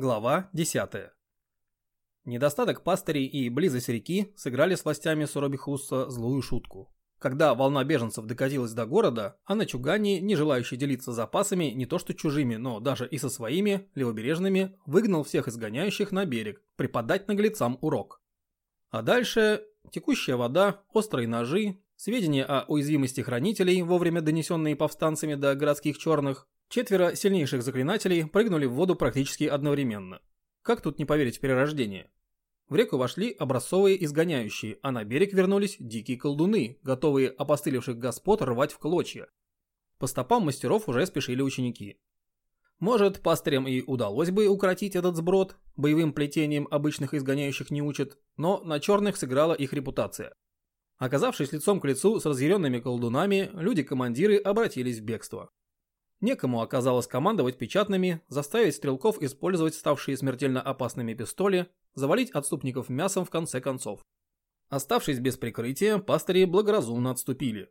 Глава 10. Недостаток пастырей и близость реки сыграли с властями Суробихуса злую шутку. Когда волна беженцев докатилась до города, а на Чугане, не желающий делиться запасами не то что чужими, но даже и со своими, левобережными, выгнал всех изгоняющих на берег, преподать наглецам урок. А дальше текущая вода, острые ножи, сведения о уязвимости хранителей, вовремя донесенные повстанцами до городских черных, Четверо сильнейших заклинателей прыгнули в воду практически одновременно. Как тут не поверить в перерождение? В реку вошли образцовые изгоняющие, а на берег вернулись дикие колдуны, готовые опостылевших господ рвать в клочья. По стопам мастеров уже спешили ученики. Может, пастырям и удалось бы укротить этот сброд, боевым плетением обычных изгоняющих не учат, но на черных сыграла их репутация. Оказавшись лицом к лицу с разъяренными колдунами, люди-командиры обратились в бегство. Некому оказалось командовать печатными, заставить стрелков использовать ставшие смертельно опасными пистоли, завалить отступников мясом в конце концов. Оставшись без прикрытия, пастыри благоразумно отступили.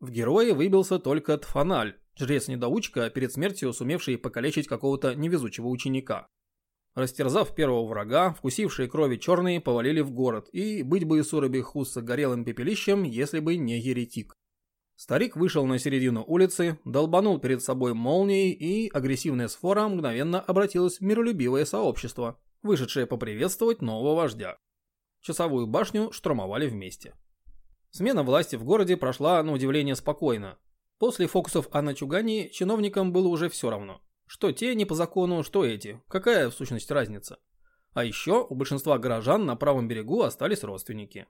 В героя выбился только Тфаналь, жрец-недоучка, перед смертью сумевший покалечить какого-то невезучего ученика. Растерзав первого врага, вкусившие крови черные повалили в город, и быть бы Исураби Хусса горелым пепелищем, если бы не еретик. Старик вышел на середину улицы, долбанул перед собой молнией, и агрессивная сфора мгновенно обратилась в миролюбивое сообщество, вышедшее поприветствовать нового вождя. Часовую башню штурмовали вместе. Смена власти в городе прошла, на удивление, спокойно. После фокусов о начугании чиновникам было уже все равно. Что те не по закону, что эти. Какая, в сущности, разница? А еще у большинства горожан на правом берегу остались родственники.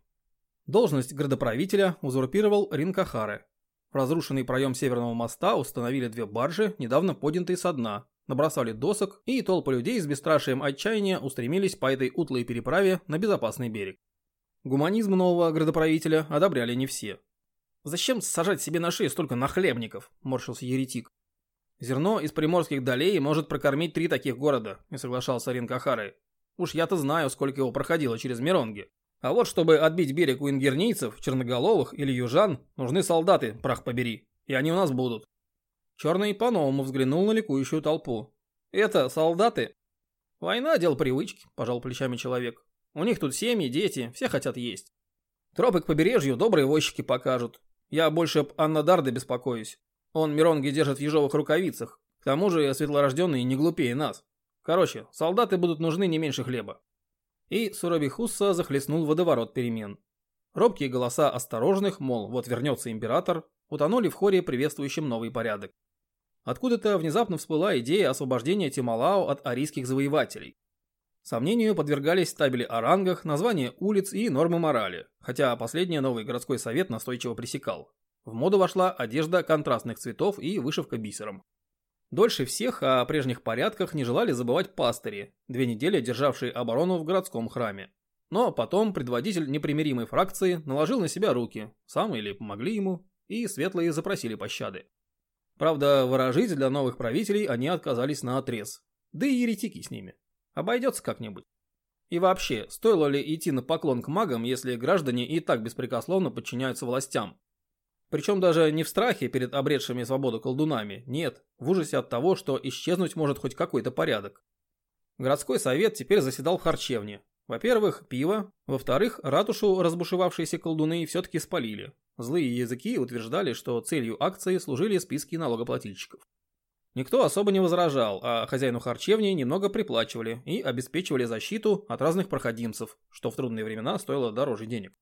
Должность градоправителя узурпировал Ринкахаре, в разрушенный проем северного моста установили две баржи, недавно поднятые со дна, набросали досок, и толпы людей с бесстрашием отчаяния устремились по этой утлой переправе на безопасный берег. Гуманизм нового градоправителя одобряли не все. «Зачем сажать себе на шею столько нахлебников?» – морщился еретик. «Зерно из приморских долей может прокормить три таких города», – не соглашался Ринкахары. «Уж я-то знаю, сколько его проходило через Миронги. А вот чтобы отбить берег у ингернийцев, черноголовых или южан, нужны солдаты, прах побери. И они у нас будут. Черный по-новому взглянул на ликующую толпу. Это солдаты? Война – дело привычки, пожал плечами человек. У них тут семьи, дети, все хотят есть. Тропы к побережью добрые возчики покажут. Я больше об Аннадарде беспокоюсь. Он Миронги держит в ежовых рукавицах. К тому же светлорожденные не глупее нас. Короче, солдаты будут нужны не меньше хлеба и Сурабихусса захлестнул водоворот перемен. Робкие голоса осторожных, мол, вот вернется император, утонули в хоре, приветствующем новый порядок. Откуда-то внезапно всплыла идея освобождения Тималао от арийских завоевателей. Сомнению подвергались табели о рангах, названия улиц и нормы морали, хотя последнее новый городской совет настойчиво пресекал. В моду вошла одежда контрастных цветов и вышивка бисером. Дольше всех о прежних порядках не желали забывать пастыри, две недели державшие оборону в городском храме. Но потом предводитель непримиримой фракции наложил на себя руки, сам или помогли ему, и светлые запросили пощады. Правда, выражить для новых правителей они отказались на отрез. Да и еретики с ними. Обойдется как-нибудь. И вообще, стоило ли идти на поклон к магам, если граждане и так беспрекословно подчиняются властям? Причем даже не в страхе перед обретшими свободу колдунами, нет, в ужасе от того, что исчезнуть может хоть какой-то порядок. Городской совет теперь заседал в харчевне. Во-первых, пиво, во-вторых, ратушу разбушевавшиеся колдуны все-таки спалили. Злые языки утверждали, что целью акции служили списки налогоплательщиков. Никто особо не возражал, а хозяину харчевни немного приплачивали и обеспечивали защиту от разных проходимцев, что в трудные времена стоило дороже денег.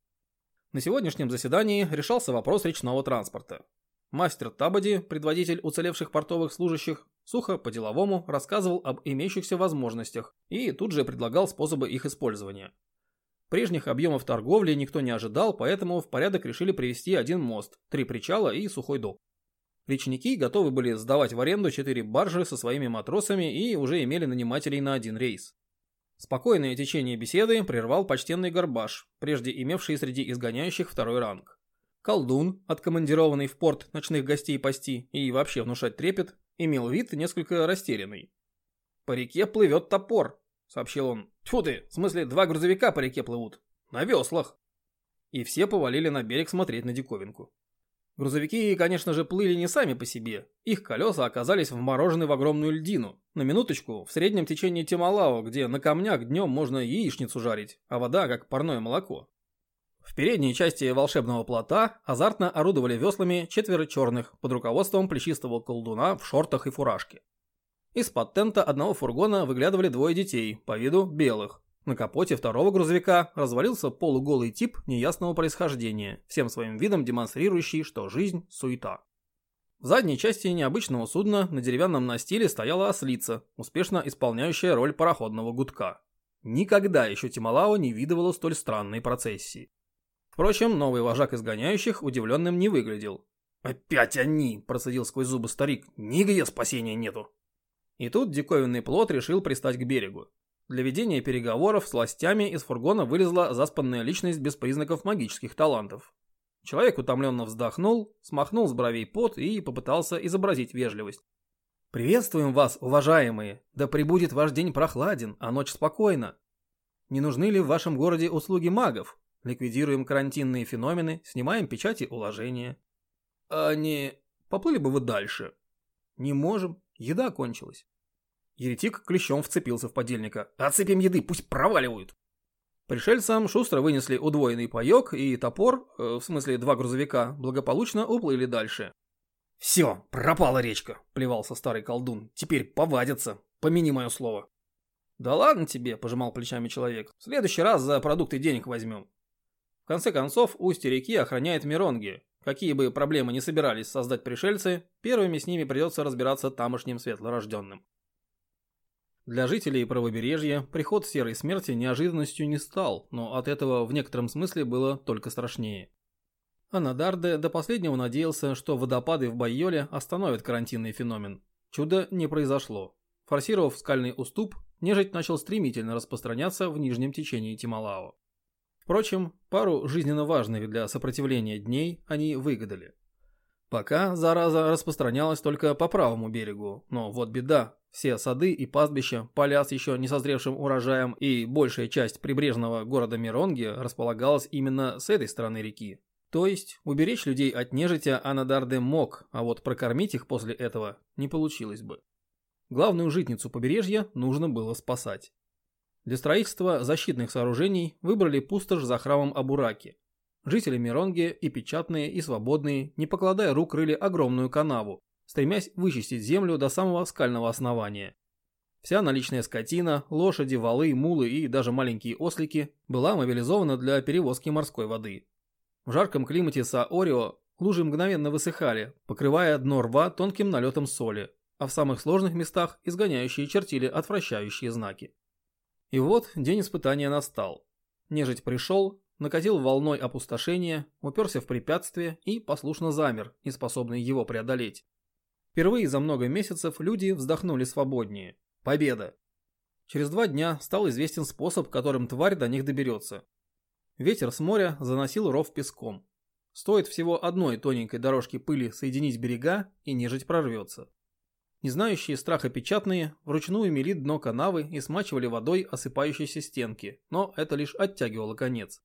На сегодняшнем заседании решался вопрос речного транспорта. Мастер Табади, предводитель уцелевших портовых служащих, сухо по-деловому рассказывал об имеющихся возможностях и тут же предлагал способы их использования. Прежних объемов торговли никто не ожидал, поэтому в порядок решили привести один мост, три причала и сухой док. Речники готовы были сдавать в аренду четыре баржи со своими матросами и уже имели нанимателей на один рейс. Спокойное течение беседы прервал почтенный Горбаш, прежде имевший среди изгоняющих второй ранг. Колдун, откомандированный в порт ночных гостей пасти и вообще внушать трепет, имел вид несколько растерянный. «По реке плывет топор», — сообщил он. «Тьфу ты, в смысле два грузовика по реке плывут. На веслах». И все повалили на берег смотреть на диковинку. Грузовики, конечно же, плыли не сами по себе. Их колеса оказались вморожены в огромную льдину. На минуточку, в среднем течении Тималао, где на камнях днем можно яичницу жарить, а вода как парное молоко. В передней части волшебного плота азартно орудовали веслами четверо черных под руководством плечистого колдуна в шортах и фуражке. Из-под тента одного фургона выглядывали двое детей, по виду белых, на капоте второго грузовика развалился полуголый тип неясного происхождения, всем своим видом демонстрирующий, что жизнь – суета. В задней части необычного судна на деревянном настиле стояла ослица, успешно исполняющая роль пароходного гудка. Никогда еще Тималао не видывало столь странной процессии. Впрочем, новый вожак изгоняющих удивленным не выглядел. «Опять они!» – процедил сквозь зубы старик. «Нигде спасения нету!» И тут диковинный плот решил пристать к берегу. Для ведения переговоров с властями из фургона вылезла заспанная личность без признаков магических талантов. Человек утомленно вздохнул, смахнул с бровей пот и попытался изобразить вежливость. «Приветствуем вас, уважаемые! Да пребудет ваш день прохладен, а ночь спокойна. Не нужны ли в вашем городе услуги магов? Ликвидируем карантинные феномены, снимаем печати уложения». «А не... поплыли бы вы дальше?» «Не можем, еда кончилась». Еретик клещом вцепился в подельника. «Отцепим еды, пусть проваливают!» Пришельцам шустро вынесли удвоенный паёк и топор, э, в смысле два грузовика, благополучно уплыли дальше. «Все, пропала речка», – плевался старый колдун. «Теперь повадятся. Помяни мое слово». «Да ладно тебе», – пожимал плечами человек. «В следующий раз за продукты денег возьмем». В конце концов, устье реки охраняет Миронги. Какие бы проблемы не собирались создать пришельцы, первыми с ними придется разбираться тамошним светлорожденным. Для жителей правобережья приход серой смерти неожиданностью не стал, но от этого в некотором смысле было только страшнее. Анадарде до последнего надеялся, что водопады в Байоле остановят карантинный феномен. Чудо не произошло. Форсировав скальный уступ, нежить начал стремительно распространяться в нижнем течении Тималао. Впрочем, пару жизненно важных для сопротивления дней они выгадали. Пока зараза распространялась только по правому берегу, но вот беда, все сады и пастбища, поля с еще не созревшим урожаем и большая часть прибрежного города Миронги располагалась именно с этой стороны реки. То есть уберечь людей от нежити Анадарде мог, а вот прокормить их после этого не получилось бы. Главную житницу побережья нужно было спасать. Для строительства защитных сооружений выбрали пустошь за храмом Абураки, Жители Миронги и печатные, и свободные, не покладая рук, рыли огромную канаву, стремясь вычистить землю до самого скального основания. Вся наличная скотина, лошади, валы, мулы и даже маленькие ослики была мобилизована для перевозки морской воды. В жарком климате Саорио лужи мгновенно высыхали, покрывая дно рва тонким налетом соли, а в самых сложных местах изгоняющие чертили отвращающие знаки. И вот день испытания настал. Нежить пришел, накатил волной опустошения, уперся в препятствие и послушно замер, неспособный его преодолеть. Впервые за много месяцев люди вздохнули свободнее. Победа! Через два дня стал известен способ, которым тварь до них доберется. Ветер с моря заносил ров песком. Стоит всего одной тоненькой дорожки пыли соединить берега, и нежить прорвется. Не знающие страха печатные вручную мели дно канавы и смачивали водой осыпающиеся стенки, но это лишь оттягивало конец.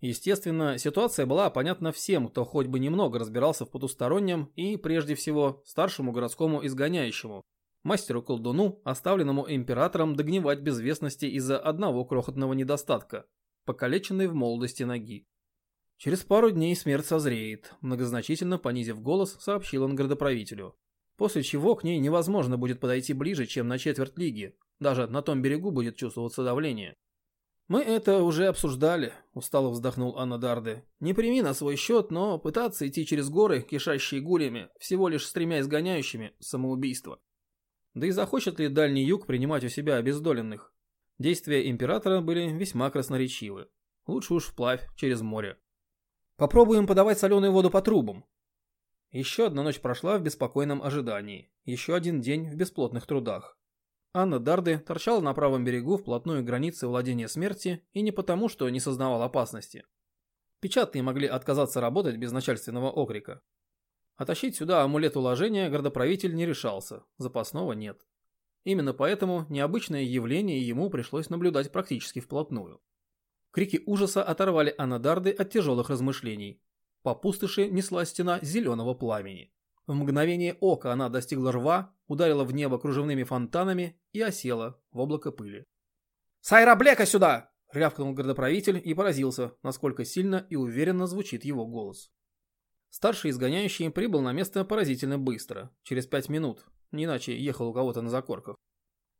Естественно, ситуация была понятна всем, кто хоть бы немного разбирался в потустороннем и, прежде всего, старшему городскому изгоняющему, мастеру-колдуну, оставленному императором догнивать безвестности из-за одного крохотного недостатка – покалеченной в молодости ноги. Через пару дней смерть созреет, многозначительно понизив голос, сообщил он городоправителю. После чего к ней невозможно будет подойти ближе, чем на четверть лиги. Даже на том берегу будет чувствоваться давление. «Мы это уже обсуждали», – устало вздохнул Анна Дарде. «Не прими на свой счет, но пытаться идти через горы, кишащие гулями, всего лишь с тремя изгоняющими – самоубийство. Да и захочет ли Дальний Юг принимать у себя обездоленных? Действия Императора были весьма красноречивы. Лучше уж вплавь, через море. Попробуем подавать соленую воду по трубам. Еще одна ночь прошла в беспокойном ожидании. Еще один день в бесплотных трудах. Анна Дарды торчала на правом берегу вплотную к границе владения смерти и не потому, что не сознавал опасности. Печатные могли отказаться работать без начальственного окрика. Оттащить сюда амулет уложения городоправитель не решался, запасного нет. Именно поэтому необычное явление ему пришлось наблюдать практически вплотную. Крики ужаса оторвали Анадарды от тяжелых размышлений. По пустоши несла стена зеленого пламени. В мгновение ока она достигла рва, ударила в небо кружевными фонтанами и осела в облако пыли. «Сайра Блека сюда!» — рявкнул городоправитель и поразился, насколько сильно и уверенно звучит его голос. Старший изгоняющий прибыл на место поразительно быстро, через пять минут, не иначе ехал у кого-то на закорках.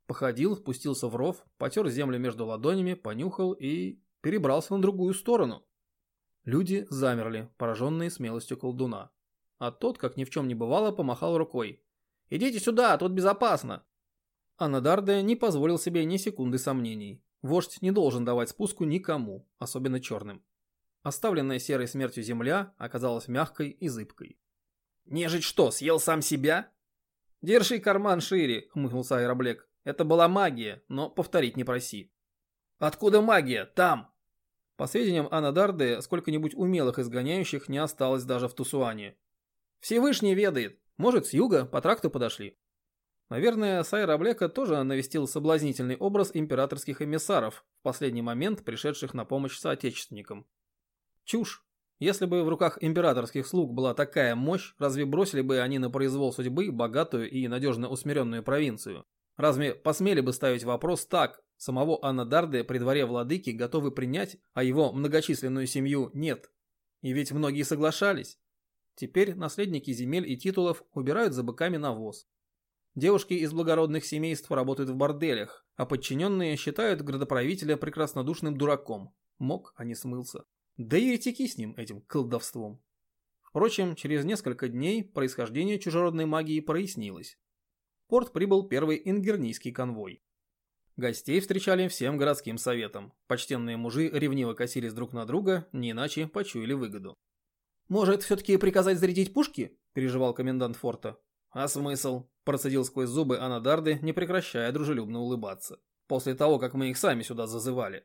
Походил, спустился в ров, потер землю между ладонями, понюхал и перебрался на другую сторону. Люди замерли, пораженные смелостью колдуна. А тот, как ни в чем не бывало, помахал рукой. «Идите сюда, тут безопасно!» Анадарде не позволил себе ни секунды сомнений. Вождь не должен давать спуску никому, особенно черным. Оставленная серой смертью земля оказалась мягкой и зыбкой. «Нежить что, съел сам себя?» «Держи карман шире», — хмыкнул Сайраблек. «Это была магия, но повторить не проси». «Откуда магия? Там!» По сведениям Анадарды, сколько-нибудь умелых изгоняющих не осталось даже в Тусуане. Всевышний ведает. Может, с юга по тракту подошли. Наверное, Сайра Блека тоже навестил соблазнительный образ императорских эмиссаров, в последний момент пришедших на помощь соотечественникам. Чушь. Если бы в руках императорских слуг была такая мощь, разве бросили бы они на произвол судьбы богатую и надежно усмиренную провинцию? Разве посмели бы ставить вопрос так, самого Анадарды при дворе владыки готовы принять, а его многочисленную семью нет? И ведь многие соглашались. Теперь наследники земель и титулов убирают за быками навоз. Девушки из благородных семейств работают в борделях, а подчиненные считают градоправителя прекраснодушным дураком. Мог, а не смылся. Да и еретики с ним, этим колдовством. Впрочем, через несколько дней происхождение чужеродной магии прояснилось. В порт прибыл первый ингернийский конвой. Гостей встречали всем городским советом. Почтенные мужи ревниво косились друг на друга, не иначе почуяли выгоду. «Может, все-таки приказать зарядить пушки?» – переживал комендант форта. «А смысл?» – процедил сквозь зубы Анадарды, не прекращая дружелюбно улыбаться. «После того, как мы их сами сюда зазывали».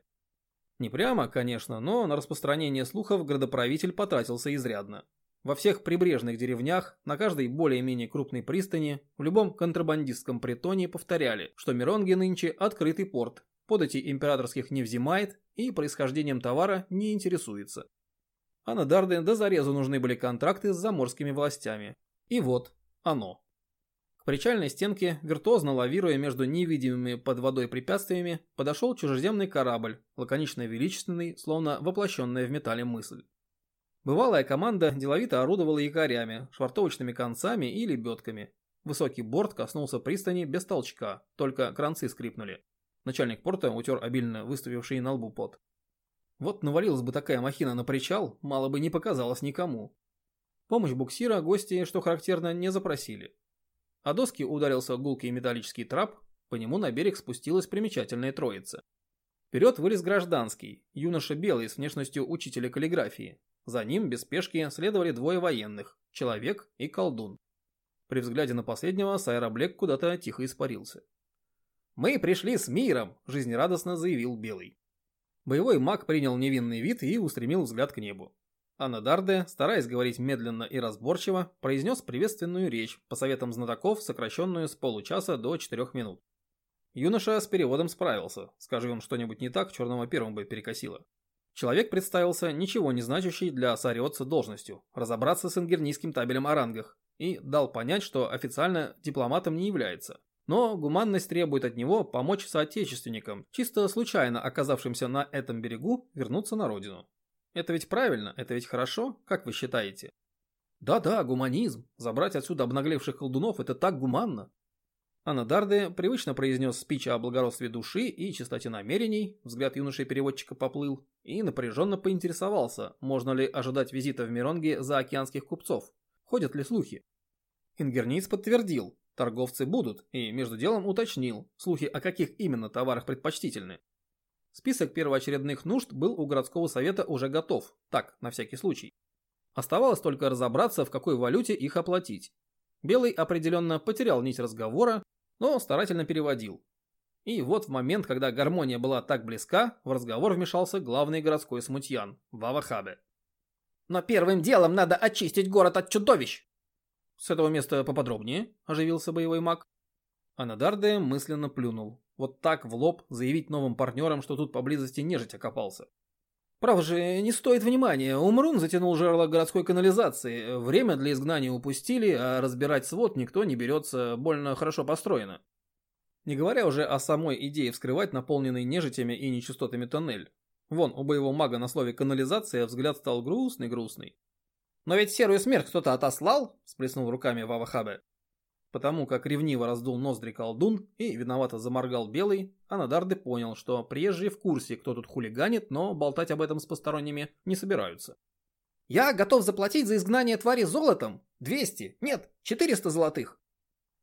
Не прямо, конечно, но на распространение слухов градоправитель потратился изрядно. Во всех прибрежных деревнях, на каждой более-менее крупной пристани, в любом контрабандистском притоне повторяли, что Миронги нынче открытый порт, подати императорских не взимает и происхождением товара не интересуется. А на Дарды до зарезу нужны были контракты с заморскими властями. И вот оно. К причальной стенке, виртуозно лавируя между невидимыми под водой препятствиями, подошел чужеземный корабль, лаконично величественный, словно воплощенная в металле мысль. Бывалая команда деловито орудовала якорями, швартовочными концами и лебедками. Высокий борт коснулся пристани без толчка, только кранцы скрипнули. Начальник порта утер обильно выставивший на лбу пот. Вот навалилась бы такая махина на причал, мало бы не показалось никому. Помощь буксира гости, что характерно, не запросили. А доски ударился гулкий металлический трап, по нему на берег спустилась примечательная троица. Вперед вылез гражданский, юноша белый с внешностью учителя каллиграфии, за ним без спешки следовали двое военных, человек и колдун. При взгляде на последнего Сайра Блек куда-то тихо испарился. «Мы пришли с миром!» – жизнерадостно заявил Белый. Боевой маг принял невинный вид и устремил взгляд к небу. Анна Дарде, стараясь говорить медленно и разборчиво, произнес приветственную речь, по советам знатоков, сокращенную с получаса до четырех минут. Юноша с переводом справился, скажи он что-нибудь не так, черного первым бы перекосило. Человек представился ничего не значащей для Сариотца должностью – разобраться с ингернийским табелем о рангах, и дал понять, что официально дипломатом не является. Но гуманность требует от него помочь соотечественникам, чисто случайно оказавшимся на этом берегу, вернуться на родину. Это ведь правильно, это ведь хорошо, как вы считаете? Да-да, гуманизм. Забрать отсюда обнаглевших колдунов – это так гуманно. Анадарде привычно произнес спич о благородстве души и чистоте намерений, взгляд юноши-переводчика поплыл, и напряженно поинтересовался, можно ли ожидать визита в Миронге за океанских купцов. Ходят ли слухи? Ингерниц подтвердил, торговцы будут, и между делом уточнил, слухи о каких именно товарах предпочтительны. Список первоочередных нужд был у городского совета уже готов, так, на всякий случай. Оставалось только разобраться, в какой валюте их оплатить. Белый определенно потерял нить разговора, но старательно переводил. И вот в момент, когда гармония была так близка, в разговор вмешался главный городской смутьян – Вавахабе. «Но первым делом надо очистить город от чудовищ!» «С этого места поподробнее», – оживился боевой маг. Анадарде мысленно плюнул. Вот так в лоб заявить новым партнерам, что тут поблизости нежить окопался. Правда же, не стоит внимания. Умрун затянул жерло городской канализации. Время для изгнания упустили, а разбирать свод никто не берется, больно хорошо построено. Не говоря уже о самой идее вскрывать наполненный нежитями и нечистотами тоннель. Вон, у боевого мага на слове «канализация» взгляд стал грустный-грустный. «Но ведь серую смерть кто-то отослал?» – сплеснул руками Вавахабе потому как ревниво раздул ноздри колдун и виновато заморгал белый, а Надарды понял, что приезжие в курсе, кто тут хулиганит, но болтать об этом с посторонними не собираются. «Я готов заплатить за изгнание твари золотом? 200, нет, 400 золотых!»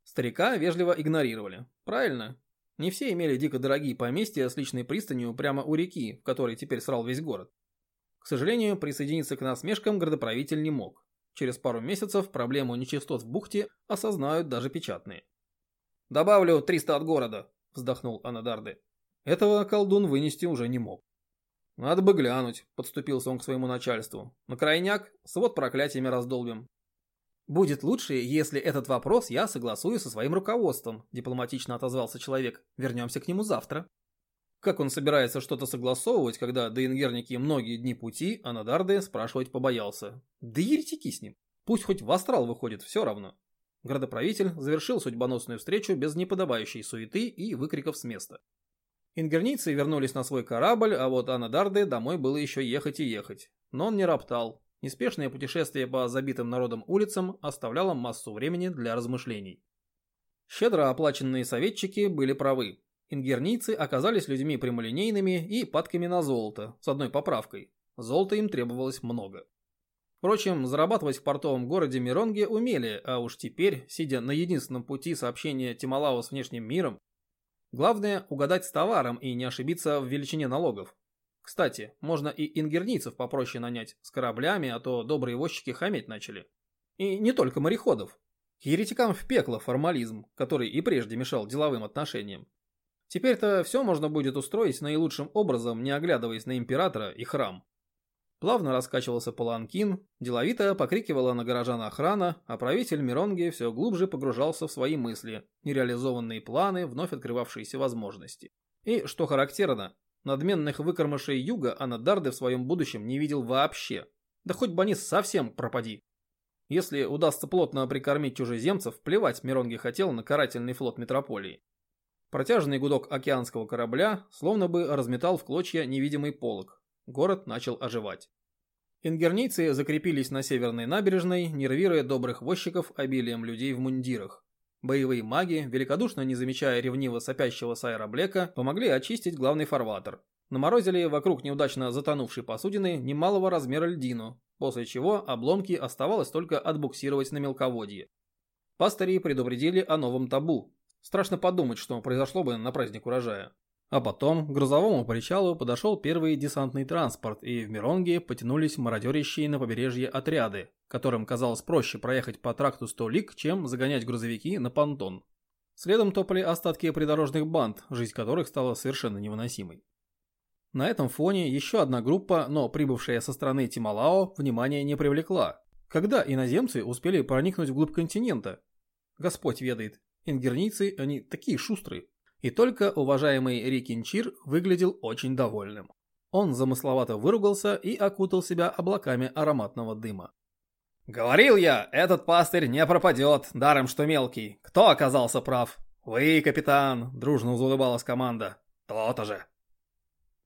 Старика вежливо игнорировали. Правильно. Не все имели дико дорогие поместья с личной пристанью прямо у реки, в которой теперь срал весь город. К сожалению, присоединиться к насмешкам градоправитель не мог. Через пару месяцев проблему нечистот в бухте осознают даже печатные. «Добавлю 300 от города», – вздохнул Анадарды. Этого колдун вынести уже не мог. «Надо бы глянуть», – подступился он к своему начальству. «На крайняк свод проклятиями раздолбим». «Будет лучше, если этот вопрос я согласую со своим руководством», – дипломатично отозвался человек. «Вернемся к нему завтра». Как он собирается что-то согласовывать, когда до Ингерники многие дни пути, а Надарде спрашивать побоялся. Да еретики с ним. Пусть хоть в астрал выходит, все равно. Градоправитель завершил судьбоносную встречу без неподобающей суеты и выкриков с места. Ингерницы вернулись на свой корабль, а вот Анадарде домой было еще ехать и ехать. Но он не роптал. Неспешное путешествие по забитым народом улицам оставляло массу времени для размышлений. Щедро оплаченные советчики были правы. Ингернийцы оказались людьми прямолинейными и падками на золото, с одной поправкой. Золота им требовалось много. Впрочем, зарабатывать в портовом городе Миронге умели, а уж теперь, сидя на единственном пути сообщения Тималао с внешним миром, главное угадать с товаром и не ошибиться в величине налогов. Кстати, можно и ингернийцев попроще нанять с кораблями, а то добрые возчики хаметь начали. И не только мореходов. Еретикам в пекло формализм, который и прежде мешал деловым отношениям. Теперь-то все можно будет устроить наилучшим образом, не оглядываясь на императора и храм. Плавно раскачивался паланкин, деловито покрикивала на горожан охрана, а правитель Миронги все глубже погружался в свои мысли, нереализованные планы, вновь открывавшиеся возможности. И, что характерно, надменных выкормышей юга Анадарды в своем будущем не видел вообще. Да хоть бы они совсем пропади. Если удастся плотно прикормить чужеземцев, плевать Миронги хотел на карательный флот метрополии. Протяжный гудок океанского корабля словно бы разметал в клочья невидимый полог. Город начал оживать. Ингернийцы закрепились на северной набережной, нервируя добрых возчиков обилием людей в мундирах. Боевые маги, великодушно не замечая ревниво сопящего Сайра Блека, помогли очистить главный фарватер. Наморозили вокруг неудачно затонувшей посудины немалого размера льдину, после чего обломки оставалось только отбуксировать на мелководье. Пастыри предупредили о новом табу, Страшно подумать, что произошло бы на праздник урожая. А потом к грузовому причалу подошел первый десантный транспорт, и в Миронге потянулись мародерящие на побережье отряды, которым казалось проще проехать по тракту 100 лик, чем загонять грузовики на понтон. Следом топали остатки придорожных банд, жизнь которых стала совершенно невыносимой. На этом фоне еще одна группа, но прибывшая со стороны Тималао, внимания не привлекла. Когда иноземцы успели проникнуть вглубь континента? Господь ведает, Ингернийцы, они такие шустрые. И только уважаемый Рикинчир выглядел очень довольным. Он замысловато выругался и окутал себя облаками ароматного дыма. «Говорил я, этот пастырь не пропадет, даром что мелкий. Кто оказался прав?» «Вы, капитан!» – дружно заулыбалась команда. «То-то же!»